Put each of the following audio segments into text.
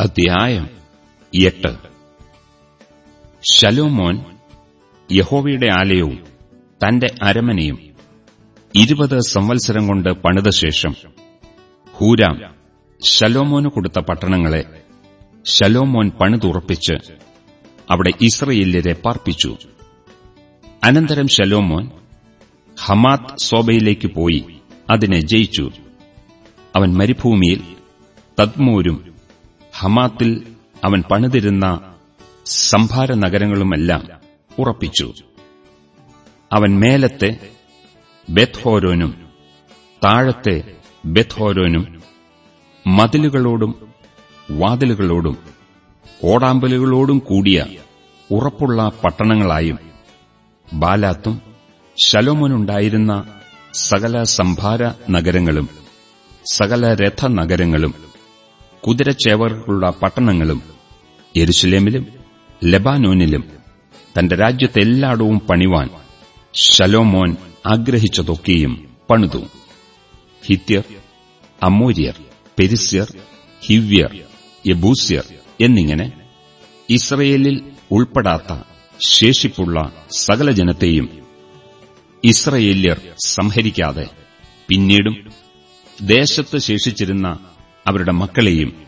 അധ്യായം എട്ട്. ശലോമോൻ യഹോവയുടെ ആലയവും തന്റെ അരമനയും ഇരുപത് സംവത്സരം കൊണ്ട് പണിത ശേഷം ഹൂരാം ശലോമോന് കൊടുത്ത പട്ടണങ്ങളെ ശലോമോൻ പണിതുറപ്പിച്ച് അവിടെ ഇസ്രയേല്യരെ പാർപ്പിച്ചു. അനന്തരം ശലോമോൻ ഹമാത് സോബയിലേക്ക് പോയി അതിനെ ജയിച്ചു. അവൻ മരുഭൂമിയിൽ തദ്മൂരും ഹമാത്തിൽ അവൻ പണിതിരുന്ന സംഭാര നഗരങ്ങളുമെല്ലാം ഉറപ്പിച്ചു. അവൻ മേലത്തെ ബെത്ഹോരോനും താഴത്തെ ബെത്ഹോരോനും മതിലുകളോടും വാതിലുകളോടും ഓടാമ്പലുകളോടും കൂടിയ ഉറപ്പുള്ള പട്ടണങ്ങളായും ബാലാത്തും ശലോമോനുണ്ടായിരുന്ന സകല സംഭാര നഗരങ്ങളും സകല രഥനഗരങ്ങളും കുതിരച്ചേവറുള്ള പട്ടണങ്ങളും യെരുസലേമിലും ലെബാനോനിലും തന്റെ രാജ്യത്തെല്ലായിടവും പണിവാൻ ശലോമോൻ ആഗ്രഹിച്ചതൊക്കെയും പണിതു. ഹിത്യർ അമോര്യർ പെരിസ്യർ ഹിവ്യർ യബൂസ്യർ എന്നിങ്ങനെ ഇസ്രയേലിൽ ഉൾപ്പെടാത്ത ശേഷിപ്പുള്ള സകല ജനത്തെയും ഇസ്രയേല്യർ സംഹരിക്കാതെ പിന്നീടും ദേശത്ത് ശേഷിച്ചിരുന്ന അവരുടെ മക്കളെയും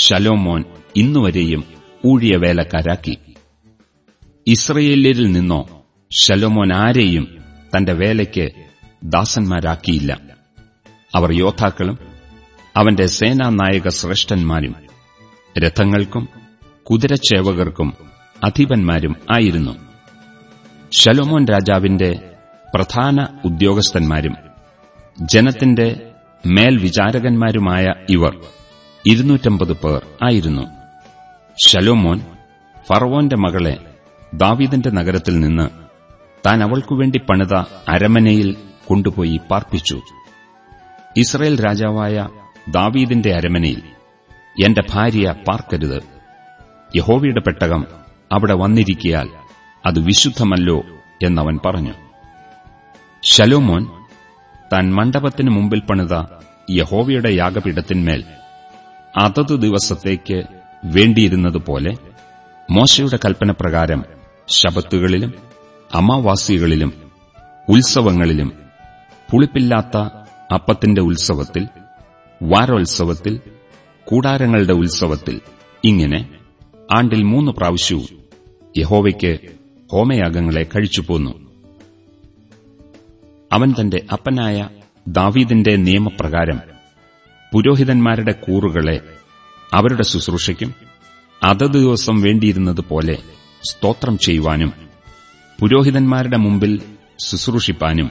ശലോമോൻ ഇന്നുവരെയും ഊഴിയവേലക്കാരാക്കി. ഇസ്രയേലിൽ നിന്നോ ശലോമോൻ ആരെയും തന്റെ വേലയ്ക്ക് ദാസന്മാരാക്കിയില്ല. അവർ യോദ്ധാക്കളും അവന്റെ സേനാനായക ശ്രേഷ്ഠന്മാരും രഥങ്ങൾക്കും കുതിരച്ചേവകർക്കും അധിപന്മാരും ആയിരുന്നു. ശലോമോൻ രാജാവിന്റെ പ്രധാന ഉദ്യോഗസ്ഥന്മാരും ജനത്തിന്റെ മേൽവിചാരകന്മാരുമായ ഇവർ ഇരുന്നൂറ്റമ്പത് പേർ ആയിരുന്നു. ശലോമോൻ ഫറവോന്റെ മകളെ ദാവീദിന്റെ നഗരത്തിൽ നിന്ന് താൻ അവൾക്കുവേണ്ടി പണിത അരമനയിൽ കൊണ്ടുപോയി പാർപ്പിച്ചു. ഇസ്രയേൽ രാജാവായ ദാവീദിന്റെ അരമനയിൽ എന്റെ ഭാര്യ പാർക്കരുത്. യഹോവയുടെ പെട്ടകം അവിടെ വന്നിരിക്കിയാൽ അത് വിശുദ്ധമല്ലോ എന്നവൻ പറഞ്ഞു. ശലോമോൻ താൻ മണ്ഡപത്തിന് മുമ്പിൽ പണിത യഹോവയുടെ യാഗപീഠത്തിന്മേൽ. അതത് ദിവസത്തേക്ക് വേണ്ടിയിരുന്നതുപോലെ മോശയുടെ കൽപ്പനപ്രകാരം ശബത്തുകളിലും അമാവാസികളിലും ഉത്സവങ്ങളിലും പുളിപ്പില്ലാത്ത അപ്പത്തിന്റെ ഉത്സവത്തിൽ വാരോത്സവത്തിൽ കൂടാരങ്ങളുടെ ഉത്സവത്തിൽ ഇങ്ങനെ ആണ്ടിൽ മൂന്ന് പ്രാവശ്യവും യഹോവയ്ക്ക് ഹോമയാഗങ്ങളെ കഴിച്ചുപോന്നു. അവൻ തന്റെ അപ്പനായ ദാവീദിന്റെ നിയമപ്രകാരം പുരോഹിതന്മാരുടെ കൂറുകളെ അവരുടെ ശുശ്രൂഷയ്ക്കും അതത് ദിവസം വേണ്ടിയിരുന്നതുപോലെ സ്തോത്രം ചെയ്യുവാനും പുരോഹിതന്മാരുടെ മുമ്പിൽ ശുശ്രൂഷിപ്പാനും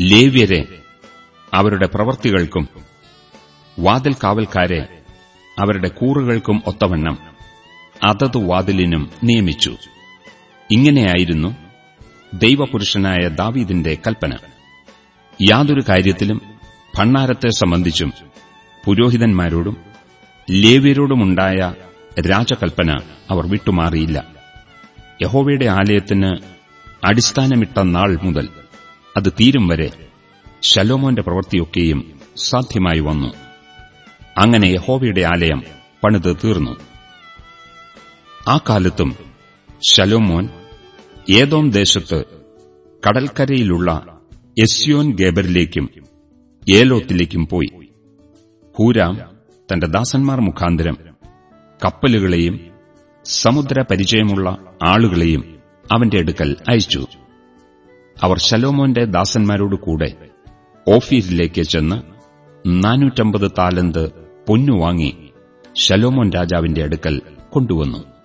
ലേവ്യരെ അവരുടെ പ്രവർത്തികൾക്കും വാതിൽ കാവൽക്കാരെ അവരുടെ കൂറുകൾക്കും ഒത്തവണ്ണം അതത് വാതിലിനും നിയമിച്ചു. ഇങ്ങനെയായിരുന്നു ദൈവപുരുഷനായ ദാവീദിന്റെ കൽപ്പന. യാതൊരു കാര്യത്തിലും ഭണ്ണാരത്തെ സംബന്ധിച്ചും പുരോഹിതന്മാരോടും ലേവ്യരോടുമുണ്ടായ രാജകൽപ്പന അവർ വിട്ടുമാറിയില്ല. യഹോവയുടെ ആലയത്തിന് അടിസ്ഥാനമിട്ട നാൾ മുതൽ അത് തീരും വരെ ശലോമോന്റെ പ്രവൃത്തിയൊക്കെയും സാധ്യമായി വന്നു. അങ്ങനെ യഹോവയുടെ ആലയം പണിത് തീർന്നു. ആ കാലത്തും ശലോമോൻ ഏതോം ദേശത്ത് കടൽക്കരയിലുള്ള എസ്യോൻ ഗേബറിലേക്കും ഏലോത്തിലേക്കും പോയി. ഹൂരാം തന്റെ ദാസന്മാർ മുഖാന്തരം കപ്പലുകളെയും സമുദ്ര പരിചയമുള്ള ആളുകളെയും അവന്റെ അടുക്കൽ അയച്ചു. അവർ ശലോമോന്റെ ദാസന്മാരോട് കൂടെ ഓഫീരിലേക്ക് ചെന്ന് നാനൂറ്റമ്പത് താലന്ത് പൊന്നു വാങ്ങി ശലോമോൻ രാജാവിന്റെ അടുക്കൽ കൊണ്ടുവന്നു.